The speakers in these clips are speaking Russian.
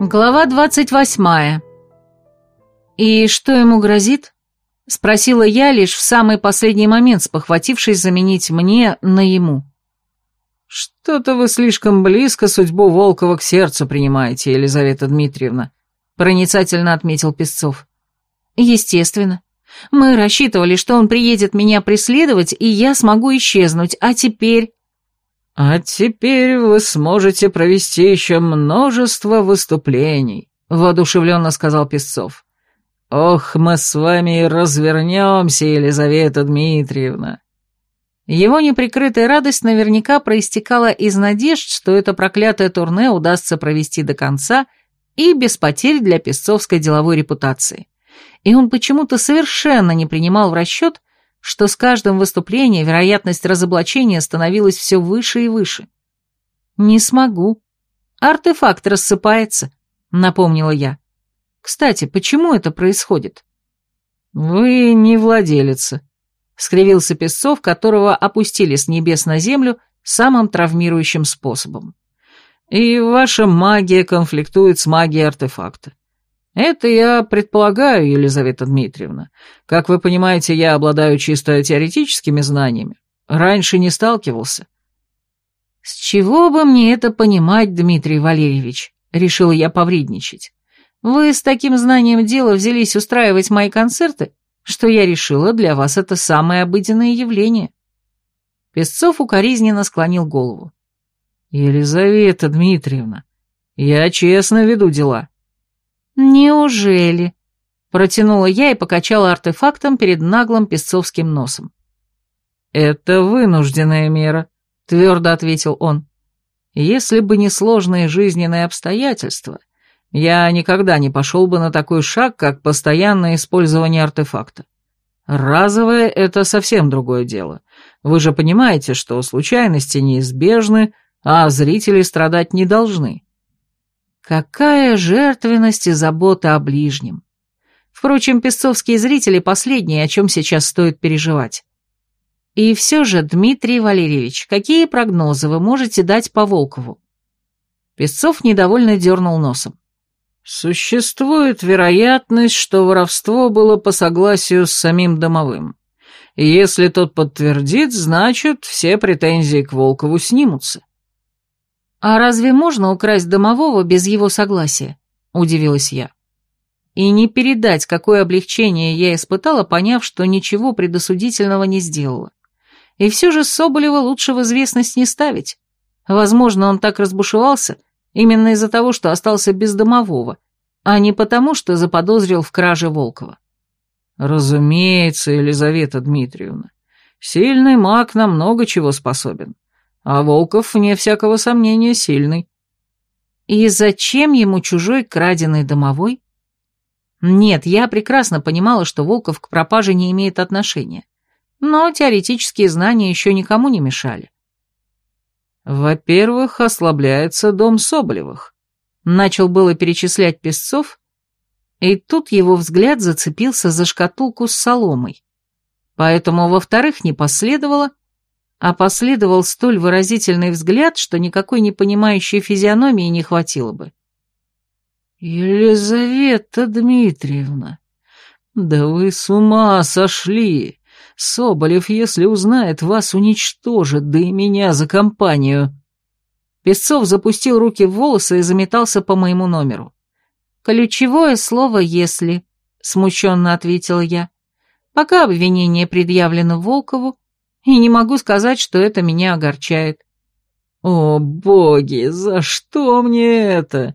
Глава двадцать восьмая. «И что ему грозит?» — спросила я лишь в самый последний момент, спохватившись заменить мне на ему. «Что-то вы слишком близко судьбу Волкова к сердцу принимаете, Елизавета Дмитриевна», — проницательно отметил Песцов. «Естественно. Мы рассчитывали, что он приедет меня преследовать, и я смогу исчезнуть, а теперь...» «А теперь вы сможете провести еще множество выступлений», — воодушевленно сказал Песцов. «Ох, мы с вами развернемся, Елизавета Дмитриевна». Его неприкрытая радость наверняка проистекала из надежд, что это проклятое турне удастся провести до конца и без потерь для песцовской деловой репутации. И он почему-то совершенно не принимал в расчет, что с каждым выступлением вероятность разоблачения становилась все выше и выше. «Не смогу. Артефакт рассыпается», — напомнила я. «Кстати, почему это происходит?» «Вы не владелица», — скривился Песцов, которого опустили с небес на землю самым травмирующим способом. «И ваша магия конфликтует с магией артефакта. Это я предполагаю, Елизавета Дмитриевна. Как вы понимаете, я обладаю чисто теоретическими знаниями. Раньше не сталкивался. С чего бы мне это понимать, Дмитрий Валерьевич? Решила я повредничать. Вы с таким знанием дела взялись устраивать мои концерты, что я решила, для вас это самое обыденное явление. Песцов укоризненно склонил голову. Елизавета Дмитриевна, я честно веду дела. «Неужели?» — протянула я и покачала артефактом перед наглым песцовским носом. «Это вынужденная мера», — твердо ответил он. «Если бы не сложные жизненные обстоятельства, я никогда не пошел бы на такой шаг, как постоянное использование артефакта. Разовое — это совсем другое дело. Вы же понимаете, что случайности неизбежны, а зрители страдать не должны. Какая жертвенность и забота о ближнем. Впрочем, песцовские зрители последние, о чем сейчас стоит переживать. И все же, Дмитрий Валерьевич, какие прогнозы вы можете дать по Волкову? Песцов недовольно дернул носом. Существует вероятность, что воровство было по согласию с самим домовым. И если тот подтвердит, значит, все претензии к Волкову снимутся. «А разве можно украсть домового без его согласия?» – удивилась я. И не передать, какое облегчение я испытала, поняв, что ничего предосудительного не сделала. И все же Соболева лучше в известность не ставить. Возможно, он так разбушевался именно из-за того, что остался без домового, а не потому, что заподозрил в краже Волкова. «Разумеется, Елизавета Дмитриевна, сильный маг на много чего способен. А Волков, вне всякого сомнения, сильный. И зачем ему чужой краденый домовой? Нет, я прекрасно понимала, что Волков к пропаже не имеет отношения. Но теоретические знания еще никому не мешали. Во-первых, ослабляется дом Соболевых. Начал было перечислять песцов, и тут его взгляд зацепился за шкатулку с соломой. Поэтому, во-вторых, не последовало, а последовал столь выразительный взгляд, что никакой непонимающей физиономии не хватило бы. «Елизавета Дмитриевна, да вы с ума сошли! Соболев, если узнает, вас уничтожит, да и меня за компанию!» Песцов запустил руки в волосы и заметался по моему номеру. «Ключевое слово «если», — смущенно ответила я. «Пока обвинение предъявлено Волкову, и не могу сказать, что это меня огорчает. «О, боги, за что мне это?»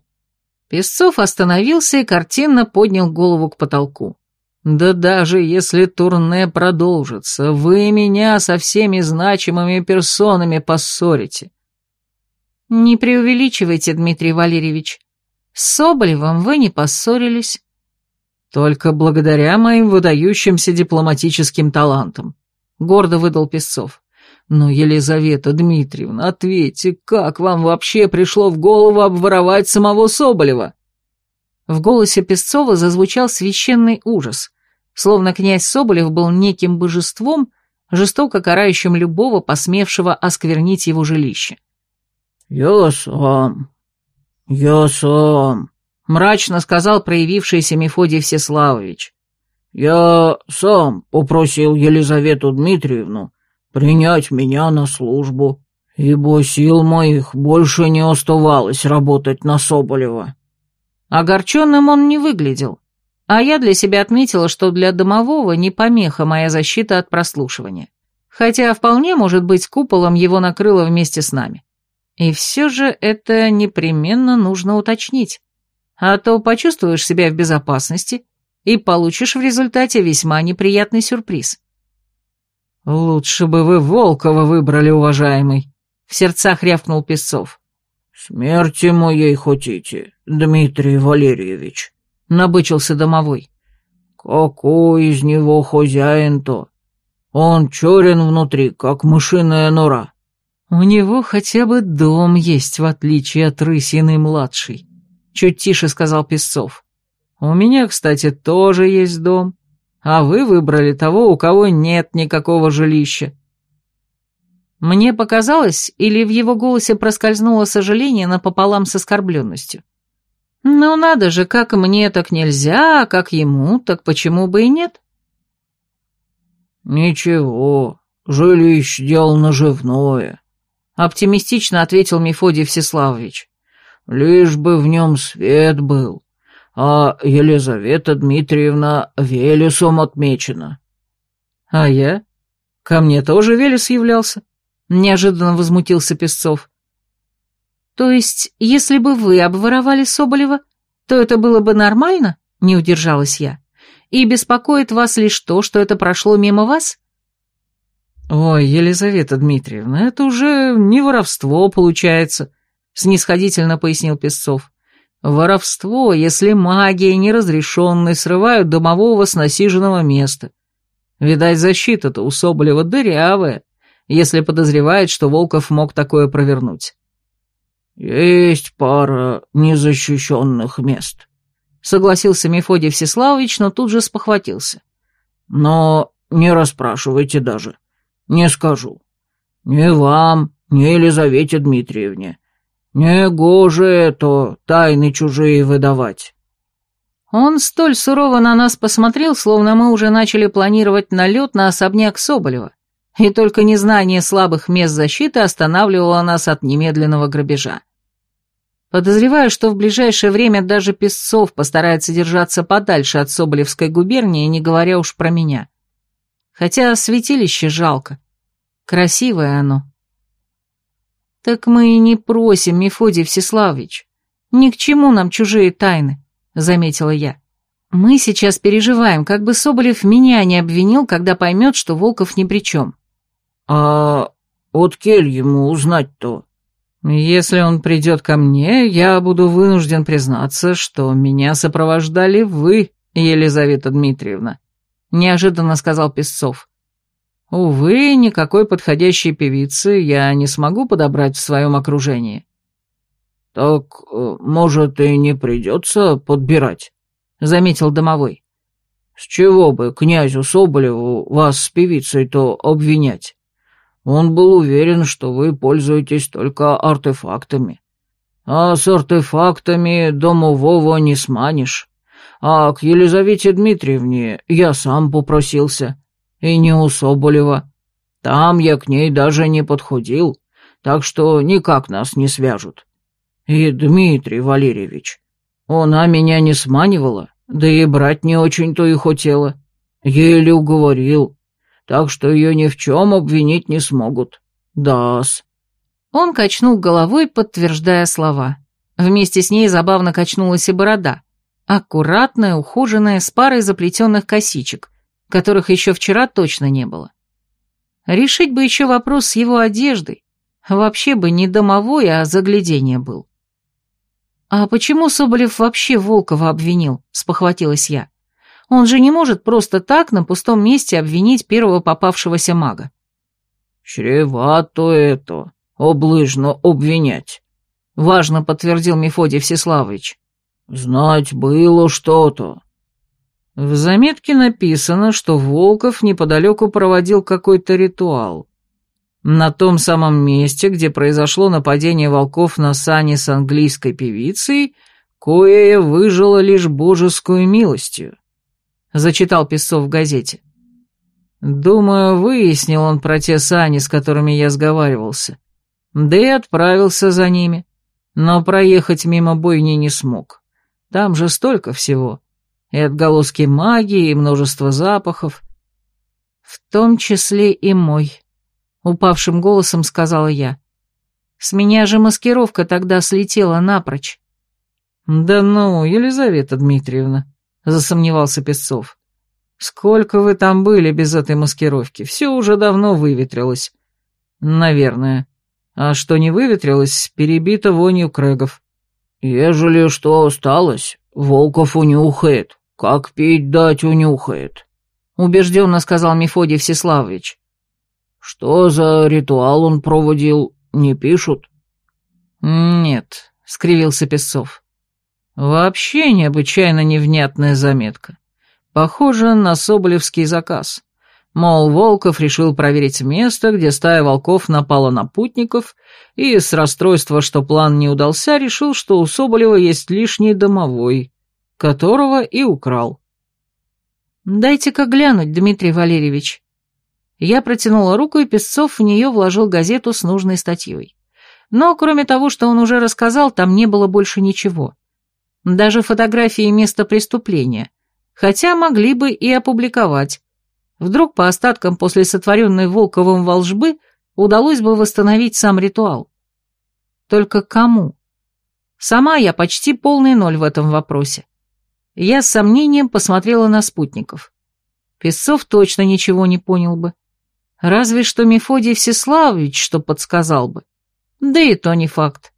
Песцов остановился и картинно поднял голову к потолку. «Да даже если турне продолжится, вы меня со всеми значимыми персонами поссорите». «Не преувеличивайте, Дмитрий Валерьевич. С Соболевым вы не поссорились». «Только благодаря моим выдающимся дипломатическим талантам. — гордо выдал Песцов. «Но, Елизавета Дмитриевна, ответьте, как вам вообще пришло в голову обворовать самого Соболева?» В голосе Песцова зазвучал священный ужас, словно князь Соболев был неким божеством, жестоко карающим любого, посмевшего осквернить его жилище. «Я сам, я сам», — мрачно сказал проявившийся Мефодий Всеславович. «Я сам попросил Елизавету Дмитриевну принять меня на службу, ибо сил моих больше не оставалось работать на Соболева». Огорченным он не выглядел, а я для себя отметила, что для домового не помеха моя защита от прослушивания, хотя вполне, может быть, куполом его накрыло вместе с нами. И все же это непременно нужно уточнить, а то почувствуешь себя в безопасности и получишь в результате весьма неприятный сюрприз. «Лучше бы вы Волкова выбрали, уважаемый», — в сердцах рявкнул Песцов. «Смерти моей хотите, Дмитрий Валерьевич», — набычился домовой. «Какой из него хозяин-то? Он черен внутри, как мышиная нора». «У него хотя бы дом есть, в отличие от Рысиной-младшей», — чуть тише сказал Песцов. «У меня, кстати, тоже есть дом, а вы выбрали того, у кого нет никакого жилища». Мне показалось, или в его голосе проскользнуло сожаление напополам с оскорбленностью. «Ну надо же, как мне так нельзя, а как ему, так почему бы и нет?» «Ничего, жилище дело наживное», — оптимистично ответил Мефодий Всеславович. «Лишь бы в нем свет был, а Елизавета Дмитриевна Велесом отмечена». «А я? Ко мне тоже Велес являлся?» — неожиданно возмутился Песцов. «То есть, если бы вы обворовали Соболева, то это было бы нормально?» — не удержалась я. «И беспокоит вас лишь то, что это прошло мимо вас?» «Ой, Елизавета Дмитриевна, это уже не воровство получается», — снисходительно пояснил Песцов. «Воровство, если магия неразрешенной срывают домового с насиженного места. Видать, защита-то у Соболева дырявая, если подозревает, что Волков мог такое провернуть». «Есть пара незащищенных мест», — согласился Мефодий Всеславович, но тут же спохватился. «Но не расспрашивайте даже. Не скажу. Ни вам, ни Елизавете Дмитриевне. Не гоже это тайны чужие выдавать. Он столь сурово на нас посмотрел, словно мы уже начали планировать налет на особняк Соболева, и только незнание слабых мест защиты останавливало нас от немедленного грабежа. Подозреваю, что в ближайшее время даже Песцов постарается держаться подальше от Соболевской губернии, не говоря уж про меня. Хотя святилище жалко. Красивое оно. Так мы и не просим, Мефодий Всеславович. Ни к чему нам чужие тайны, заметила я. Мы сейчас переживаем, как бы Соболев меня не обвинил, когда поймет, что Волков ни при чем. А от кель ему узнать-то? Если он придет ко мне, я буду вынужден признаться, что меня сопровождали вы, Елизавета Дмитриевна неожиданно сказал Песцов. Увы, никакой подходящей певицы я не смогу подобрать в своем окружении. Так, э, может, и не придется подбирать, заметил домовой. С чего бы князю Соболеву вас с певицей-то обвинять? Он был уверен, что вы пользуетесь только артефактами. А с артефактами домового не сманишь. А к Елизавете Дмитриевне я сам попросился. И не у Соболева. Там я к ней даже не подходил, так что никак нас не свяжут. И Дмитрий Валерьевич, она меня не сманивала, да и брать не очень-то и хотела. Еле уговорил, так что ее ни в чем обвинить не смогут. Да-с. Он качнул головой, подтверждая слова. Вместе с ней забавно качнулась и борода. Аккуратная, ухоженная, с парой заплетенных косичек, которых еще вчера точно не было. Решить бы еще вопрос с его одеждой. Вообще бы не домовой, а заглядение был. «А почему Соболев вообще Волкова обвинил?» — спохватилась я. «Он же не может просто так на пустом месте обвинить первого попавшегося мага». «Чревато это, облыжно обвинять», — важно подтвердил Мефодий Всеславович. «Знать было что-то». В заметке написано, что Волков неподалеку проводил какой-то ритуал. На том самом месте, где произошло нападение волков на сани с английской певицей, кое выжило лишь божескую милостью», — зачитал Песцов в газете. «Думаю, выяснил он про те сани, с которыми я сговаривался, да и отправился за ними, но проехать мимо бойни не смог. Там же столько всего, и отголоски магии, и множество запахов». «В том числе и мой», — упавшим голосом сказала я. «С меня же маскировка тогда слетела напрочь». «Да ну, Елизавета Дмитриевна», — засомневался Песцов. «Сколько вы там были без этой маскировки? Все уже давно выветрилось». «Наверное. А что не выветрилось, перебито вонью крэгов». «Ежели что осталось, Волков унюхает. Как пить дать унюхает», — убежденно сказал Мефодий Всеславович. «Что за ритуал он проводил, не пишут?» «Нет», — скривился Песцов. Вообще необычайно невнятная заметка. Похоже на соболевский заказ. Мол, Волков решил проверить место, где стая волков напала на путников, и с расстройства, что план не удался, решил, что у Соболева есть лишний домовой, которого и украл. «Дайте-ка глянуть, Дмитрий Валерьевич». Я протянула руку, и Песцов в нее вложил газету с нужной статьей. Но, кроме того, что он уже рассказал, там не было больше ничего даже фотографии места преступления, хотя могли бы и опубликовать. Вдруг по остаткам после сотворенной Волковым волжбы удалось бы восстановить сам ритуал. Только кому? Сама я почти полный ноль в этом вопросе. Я с сомнением посмотрела на спутников. Песцов точно ничего не понял бы. Разве что Мефодий Всеславович что подсказал бы. Да и то не факт.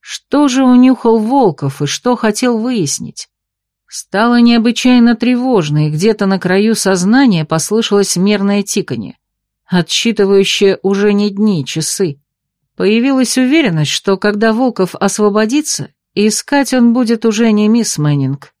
Что же унюхал Волков и что хотел выяснить? Стало необычайно тревожно, и где-то на краю сознания послышалось мерное тиканье, отсчитывающее уже не дни, часы. Появилась уверенность, что когда Волков освободится, искать он будет уже не мисс Мэннинг.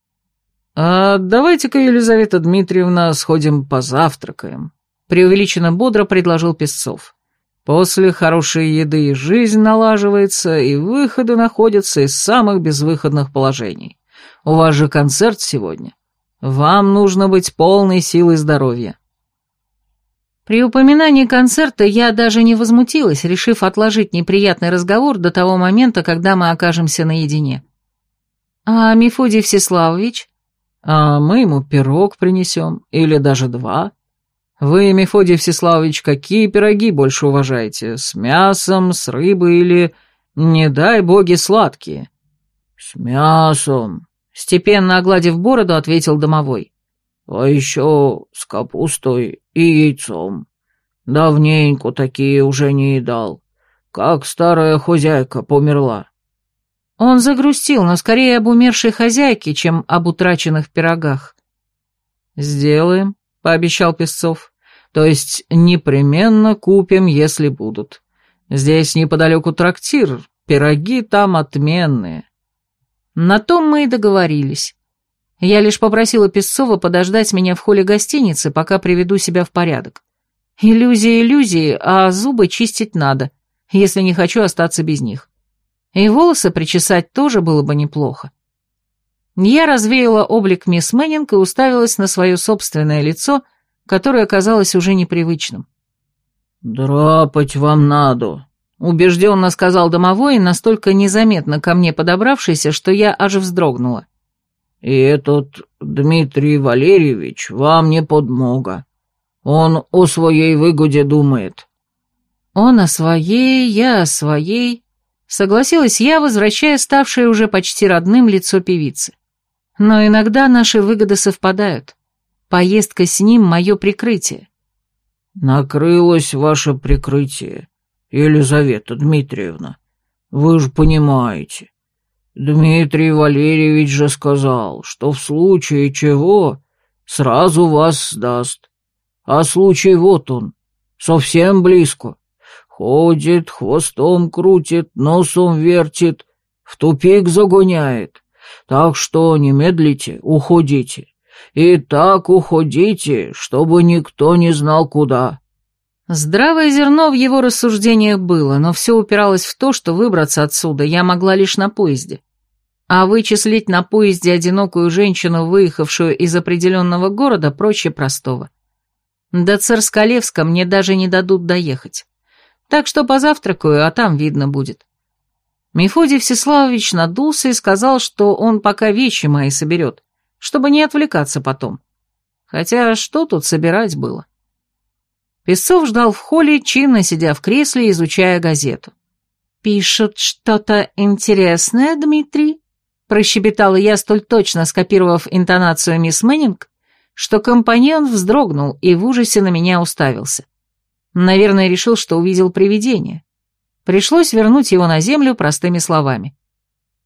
«А давайте-ка, Елизавета Дмитриевна, сходим позавтракаем», — преувеличенно бодро предложил Песцов. После хорошей еды жизнь налаживается, и выходы находятся из самых безвыходных положений. У вас же концерт сегодня. Вам нужно быть полной силой здоровья. При упоминании концерта я даже не возмутилась, решив отложить неприятный разговор до того момента, когда мы окажемся наедине. А Мефодий Всеславович? А мы ему пирог принесем, или даже два. Вы, Мефодий Всеславович, какие пироги больше уважаете? С мясом, с рыбой или, не дай боги, сладкие?» «С мясом», — степенно огладив бороду, ответил домовой. «А еще с капустой и яйцом. Давненько такие уже не едал. Как старая хозяйка померла». Он загрустил, но скорее об умершей хозяйке, чем об утраченных пирогах. «Сделаем», пообещал Песцов. «То есть непременно купим, если будут. Здесь неподалеку трактир, пироги там отменные». На том мы и договорились. Я лишь попросила Песцова подождать меня в холле гостиницы, пока приведу себя в порядок. Иллюзии иллюзии, а зубы чистить надо, если не хочу остаться без них. И волосы причесать тоже было бы неплохо. Я развеяла облик мисс Мэннинг и уставилась на свое собственное лицо, которое казалось уже непривычным. «Драпать вам надо», — убежденно сказал домовой, настолько незаметно ко мне подобравшийся, что я аж вздрогнула. «И этот Дмитрий Валерьевич вам не подмога. Он о своей выгоде думает». «Он о своей, я о своей», — согласилась я, возвращая ставшее уже почти родным лицо певицы. Но иногда наши выгоды совпадают. Поездка с ним — мое прикрытие. Накрылось ваше прикрытие, Елизавета Дмитриевна. Вы же понимаете. Дмитрий Валерьевич же сказал, что в случае чего сразу вас сдаст. А случай вот он, совсем близко. Ходит, хвостом крутит, носом вертит, в тупик загоняет. Так что не медлите, уходите. И так уходите, чтобы никто не знал куда». Здравое зерно в его рассуждениях было, но все упиралось в то, что выбраться отсюда я могла лишь на поезде. А вычислить на поезде одинокую женщину, выехавшую из определенного города, проще простого. До Царскалевска мне даже не дадут доехать. Так что позавтракаю, а там видно будет. Мефодий Всеславович надулся и сказал, что он пока вещи мои соберет, чтобы не отвлекаться потом. Хотя что тут собирать было? Песцов ждал в холле, чинно сидя в кресле, изучая газету. «Пишут что-то интересное, Дмитрий?» Прощебетала я, столь точно скопировав интонацию мисс Мэннинг, что компаньон вздрогнул и в ужасе на меня уставился. Наверное, решил, что увидел привидение. Пришлось вернуть его на землю простыми словами.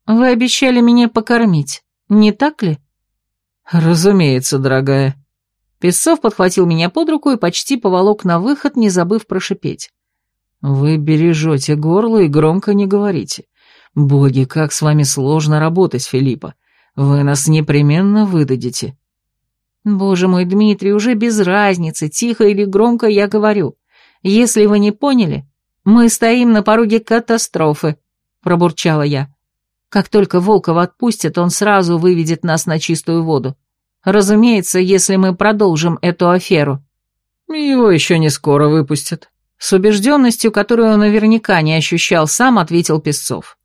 «Вы обещали меня покормить, не так ли?» «Разумеется, дорогая». Песцов подхватил меня под руку и почти поволок на выход, не забыв прошипеть. «Вы бережете горло и громко не говорите. Боги, как с вами сложно работать, Филиппа. Вы нас непременно выдадите». «Боже мой, Дмитрий, уже без разницы, тихо или громко я говорю. Если вы не поняли, мы стоим на пороге катастрофы», — пробурчала я. «Как только Волкова отпустят, он сразу выведет нас на чистую воду. Разумеется, если мы продолжим эту аферу». «Его еще не скоро выпустят», с убежденностью, которую он наверняка не ощущал сам, ответил Песцов.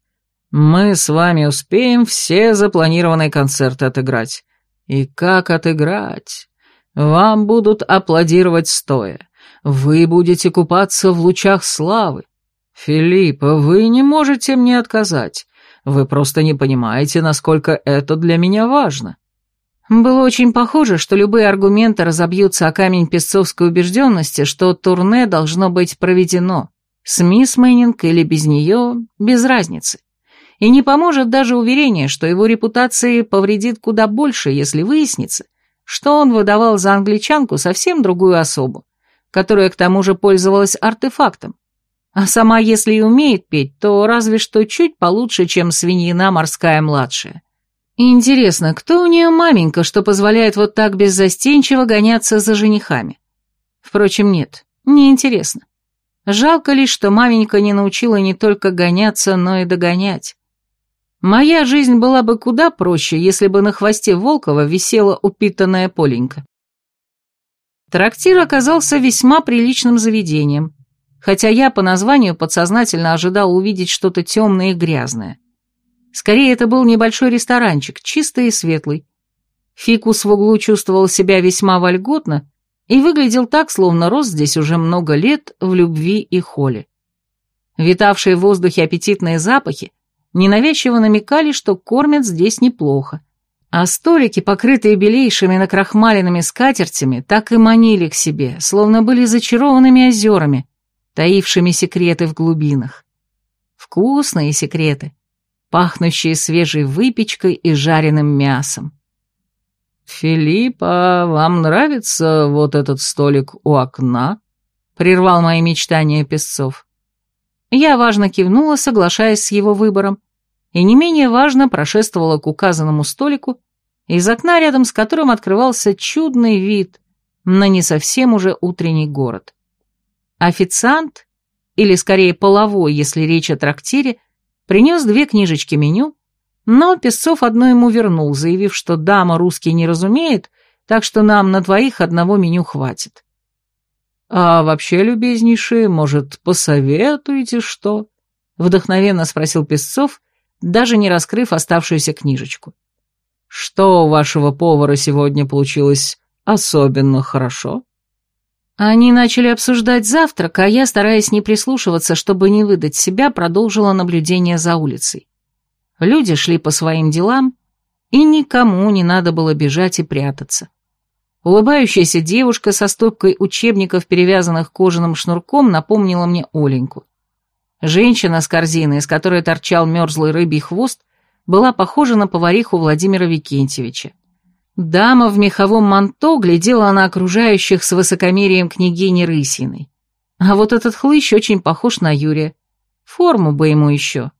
«Мы с вами успеем все запланированные концерты отыграть. И как отыграть? Вам будут аплодировать стоя. Вы будете купаться в лучах славы. Филиппа, вы не можете мне отказать. Вы просто не понимаете, насколько это для меня важно». Было очень похоже, что любые аргументы разобьются о камень песцовской убежденности, что турне должно быть проведено. С мисс Мэннинг или без нее, без разницы. И не поможет даже уверение, что его репутации повредит куда больше, если выяснится, что он выдавал за англичанку совсем другую особу, которая к тому же пользовалась артефактом. А сама, если и умеет петь, то разве что чуть получше, чем свиньина морская младшая. Интересно, кто у нее маменька, что позволяет вот так беззастенчиво гоняться за женихами? Впрочем, нет, не интересно. Жалко лишь, что маменька не научила не только гоняться, но и догонять. Моя жизнь была бы куда проще, если бы на хвосте Волкова висела упитанная Поленька. Трактир оказался весьма приличным заведением, хотя я по названию подсознательно ожидал увидеть что-то темное и грязное. Скорее, это был небольшой ресторанчик, чистый и светлый. Фикус в углу чувствовал себя весьма вольготно и выглядел так, словно рос здесь уже много лет в любви и холе. Витавшие в воздухе аппетитные запахи ненавязчиво намекали, что кормят здесь неплохо. А столики, покрытые белейшими накрахмаленными скатертями, так и манили к себе, словно были зачарованными озерами, таившими секреты в глубинах. Вкусные секреты, пахнущие свежей выпечкой и жареным мясом. «Филиппа, вам нравится вот этот столик у окна?» — прервал мои мечтания Песцов. Я важно кивнула, соглашаясь с его выбором, и не менее важно прошествовала к указанному столику, из окна рядом с которым открывался чудный вид на не совсем уже утренний город. Официант, или скорее половой, если речь о трактире, принес две книжечки меню, но Песцов одно ему вернул, заявив, что дама русский не разумеет, так что нам на двоих одного меню хватит. «А вообще, любезнейшие, может, посоветуете что?» — вдохновенно спросил Песцов, даже не раскрыв оставшуюся книжечку. «Что у вашего повара сегодня получилось особенно хорошо?» Они начали обсуждать завтрак, а я, стараясь не прислушиваться, чтобы не выдать себя, продолжила наблюдение за улицей. Люди шли по своим делам, и никому не надо было бежать и прятаться. Улыбающаяся девушка со стопкой учебников, перевязанных кожаным шнурком, напомнила мне Оленьку. Женщина с корзиной, из которой торчал мерзлый рыбий хвост, была похожа на повариху Владимира Викентьевича. Дама в меховом манто глядела на окружающих с высокомерием княгини Рысиной. А вот этот хлыщ очень похож на Юрия. Форму бы ему еще.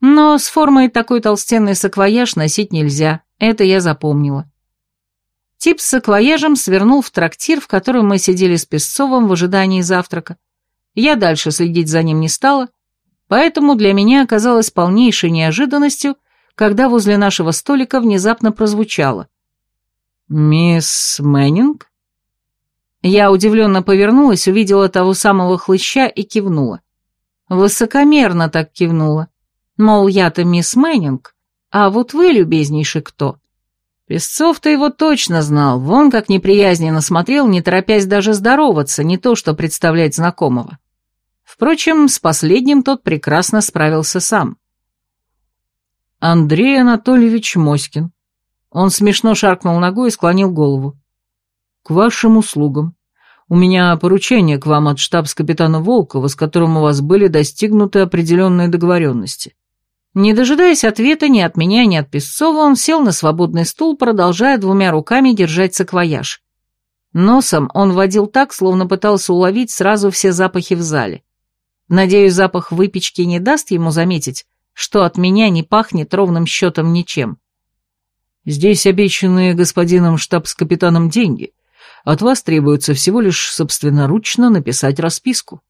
Но с формой такой толстенный саквояж носить нельзя, это я запомнила. Тип с саквояжем свернул в трактир, в котором мы сидели с Песцовым в ожидании завтрака. Я дальше следить за ним не стала, поэтому для меня оказалось полнейшей неожиданностью, когда возле нашего столика внезапно прозвучало. «Мисс Мэннинг?» Я удивленно повернулась, увидела того самого хлыща и кивнула. Высокомерно так кивнула. Мол, я-то мисс Мэннинг, а вот вы, любезнейший, кто? Песцов-то его точно знал, вон как неприязненно смотрел, не торопясь даже здороваться, не то что представлять знакомого. Впрочем, с последним тот прекрасно справился сам. Андрей Анатольевич Моськин. Он смешно шаркнул ногой и склонил голову. «К вашим услугам. У меня поручение к вам от штабс-капитана Волкова, с которым у вас были достигнуты определенные договоренности». Не дожидаясь ответа ни от меня, ни от Песцова, он сел на свободный стул, продолжая двумя руками держать саквояж. Носом он водил так, словно пытался уловить сразу все запахи в зале. Надеюсь, запах выпечки не даст ему заметить, что от меня не пахнет ровным счетом ничем. Здесь обещанные господином штабс-капитаном деньги. От вас требуется всего лишь собственноручно написать расписку.